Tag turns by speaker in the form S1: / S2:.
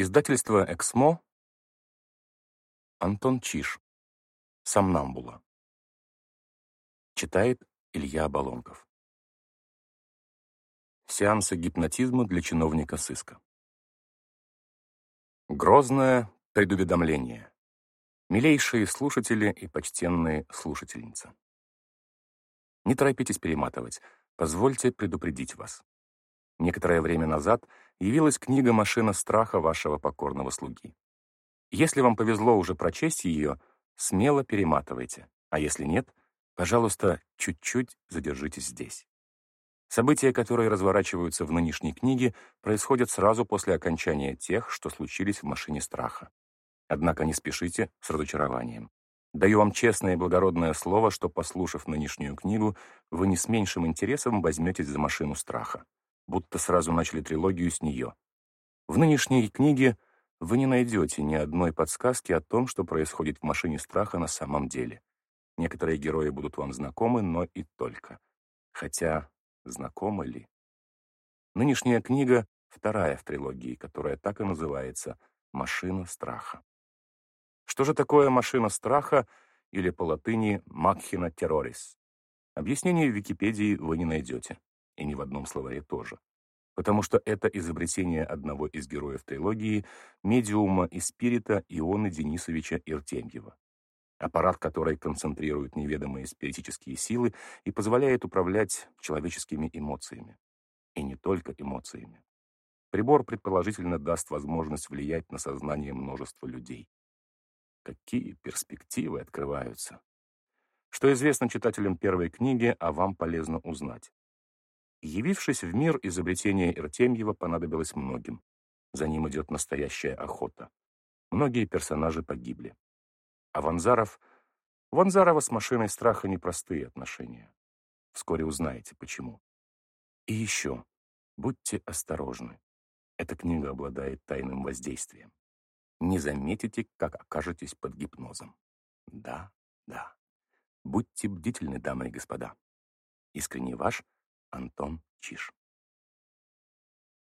S1: Издательство «Эксмо», Антон Чиш, «Сомнамбула». Читает Илья Оболонков. Сеансы гипнотизма для чиновника сыска. Грозное предуведомление. Милейшие слушатели и почтенные слушательницы. Не торопитесь перематывать, позвольте предупредить вас. Некоторое время назад явилась книга «Машина страха» вашего покорного слуги. Если вам повезло уже прочесть ее, смело перематывайте, а если нет, пожалуйста, чуть-чуть задержитесь здесь. События, которые разворачиваются в нынешней книге, происходят сразу после окончания тех, что случились в «Машине страха». Однако не спешите с разочарованием. Даю вам честное и благородное слово, что, послушав нынешнюю книгу, вы не с меньшим интересом возьметесь за «Машину страха» будто сразу начали трилогию с нее. В нынешней книге вы не найдете ни одной подсказки о том, что происходит в машине страха на самом деле. Некоторые герои будут вам знакомы, но и только. Хотя, знакомы ли? Нынешняя книга — вторая в трилогии, которая так и называется «Машина страха». Что же такое машина страха или по латыни «Макхина террорис»? Объяснение в Википедии вы не найдете и ни в одном словаре тоже. Потому что это изобретение одного из героев трилогии, медиума и спирита Ионы Денисовича Иртемьева. Аппарат, который концентрирует неведомые спиритические силы и позволяет управлять человеческими эмоциями. И не только эмоциями. Прибор, предположительно, даст возможность влиять на сознание множества людей. Какие перспективы открываются! Что известно читателям первой книги, а вам полезно узнать. Явившись в мир, изобретение Иртемьева понадобилось многим. За ним идет настоящая охота. Многие персонажи погибли. А Ванзаров... Ванзарова с машиной страха непростые отношения. Вскоре узнаете, почему. И еще, будьте осторожны. Эта книга обладает тайным воздействием. Не заметите, как окажетесь под гипнозом. Да, да. Будьте бдительны, дамы и господа. Искренне ваш Антон Чиш.